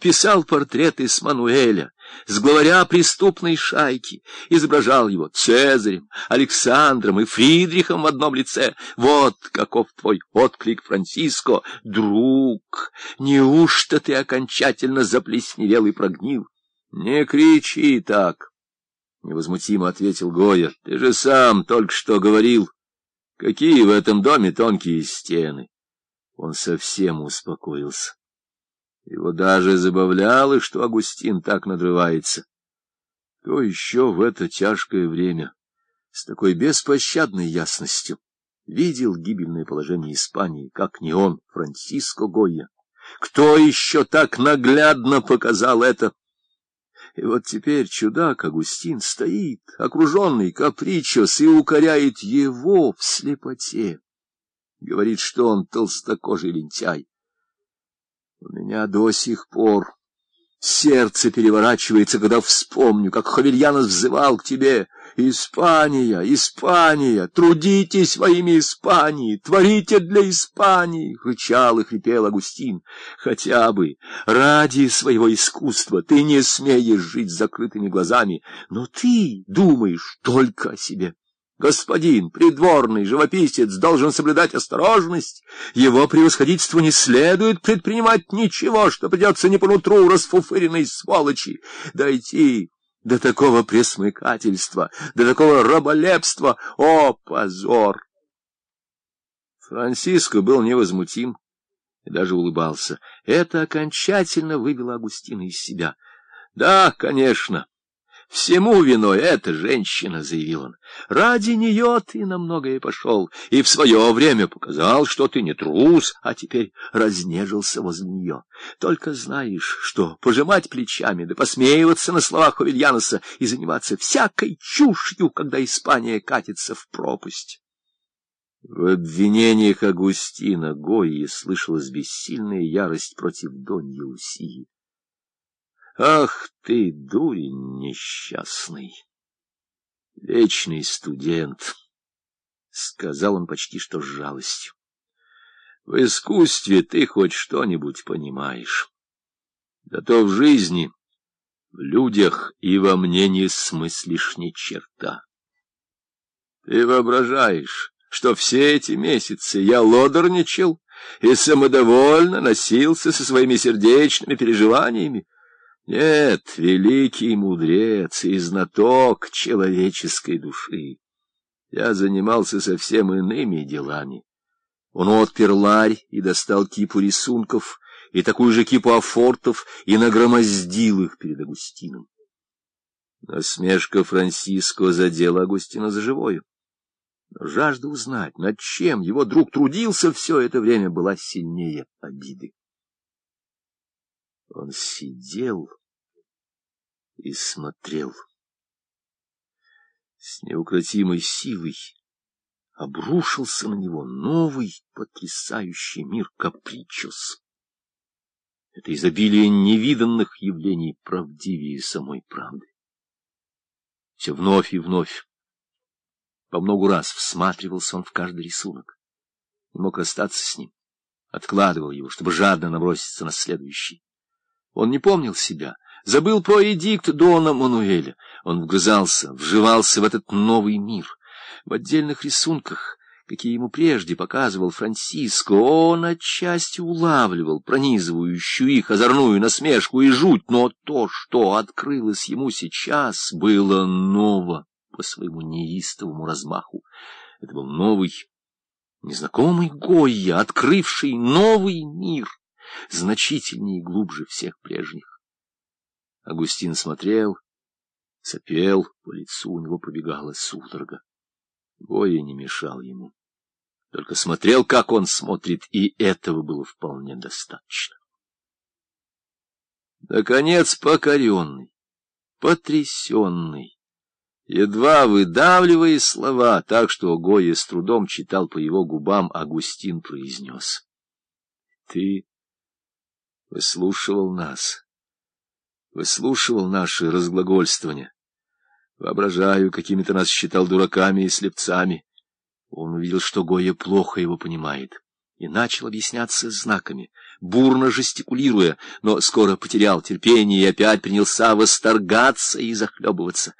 писал портреты с Мануэля, с главаря преступной шайки, изображал его Цезарем, Александром и Фридрихом в одном лице. Вот каков твой отклик, Франциско, друг! Неужто ты окончательно заплесневел и прогнил? Не кричи так! — невозмутимо ответил Гоя. — Ты же сам только что говорил, какие в этом доме тонкие стены. Он совсем успокоился. Его даже забавляло, что Агустин так надрывается. Кто еще в это тяжкое время с такой беспощадной ясностью видел гибельное положение Испании, как не он, Франциско Гойя? Кто еще так наглядно показал это? И вот теперь чудак Агустин стоит, окруженный капричос, и укоряет его в слепоте. Говорит, что он толстокожий лентяй. У меня до сих пор сердце переворачивается, когда вспомню, как Хавельянос взывал к тебе. Испания, Испания, трудитесь во имя Испании, творите для Испании, — рычал и хрипел Агустин. Хотя бы ради своего искусства ты не смеешь жить с закрытыми глазами, но ты думаешь только о себе. Господин, придворный, живописец должен соблюдать осторожность. Его превосходительству не следует предпринимать ничего, что придется не по нутру расфуфыренной сволочи. Дойти до такого пресмыкательства, до такого раболепства. О, позор! Франциско был невозмутим и даже улыбался. Это окончательно вывело Агустина из себя. Да, конечно. «Всему виной эта женщина», — заявил он. «Ради нее ты на многое пошел, и в свое время показал, что ты не трус, а теперь разнежился возле нее. Только знаешь, что пожимать плечами, да посмеиваться на словах Хувильяноса и заниматься всякой чушью, когда Испания катится в пропасть». В обвинениях Агустина Гойи слышалась бессильная ярость против Доньи Лусии. Ах ты, дурень несчастный! Вечный студент, — сказал он почти что с жалостью. В искусстве ты хоть что-нибудь понимаешь. Да то в жизни, в людях и во мне не смыслишь ни черта. Ты воображаешь, что все эти месяцы я лодорничал и самодовольно носился со своими сердечными переживаниями, нет, великий мудрец и знаток человеческой души. Я занимался совсем иными делами. Он отпер ларь и достал кипу рисунков, и такую же кипу афортов, и нагромоздил их перед Агустином. Насмешка Франциско задела Агустина за живое. Но жажда узнать, над чем его друг трудился все это время, была сильнее обиды. Он сидел и смотрел. С неукротимой силой обрушился на него новый потрясающий мир капричос. Это изобилие невиданных явлений правдивее самой правды. Все вновь и вновь, по многу раз всматривался он в каждый рисунок. Не мог расстаться с ним, откладывал его, чтобы жадно наброситься на следующий. Он не помнил себя, забыл про эдикт Дона Мануэля. Он вгрызался, вживался в этот новый мир. В отдельных рисунках, какие ему прежде показывал Франциско, он отчасти улавливал пронизывающую их озорную насмешку и жуть, но то, что открылось ему сейчас, было ново по своему неистовому размаху. Это был новый, незнакомый Гойя, открывший новый мир — значительнее и глубже всех прежних. Агустин смотрел, сопел, по лицу у него пробегала судорога. Гоя не мешал ему, только смотрел, как он смотрит, и этого было вполне достаточно. Наконец, покоренный, потрясенный, едва выдавливая слова, так что Гоя с трудом читал по его губам, Агустин произнес. — Ты выслушивал нас, выслушивал наши разглагольствования. Воображаю, какими-то нас считал дураками и слепцами. Он увидел, что Гоя плохо его понимает, и начал объясняться знаками. бурно жестикулируя, но скоро потерял терпение и опять принялся восторгаться и захлебываться.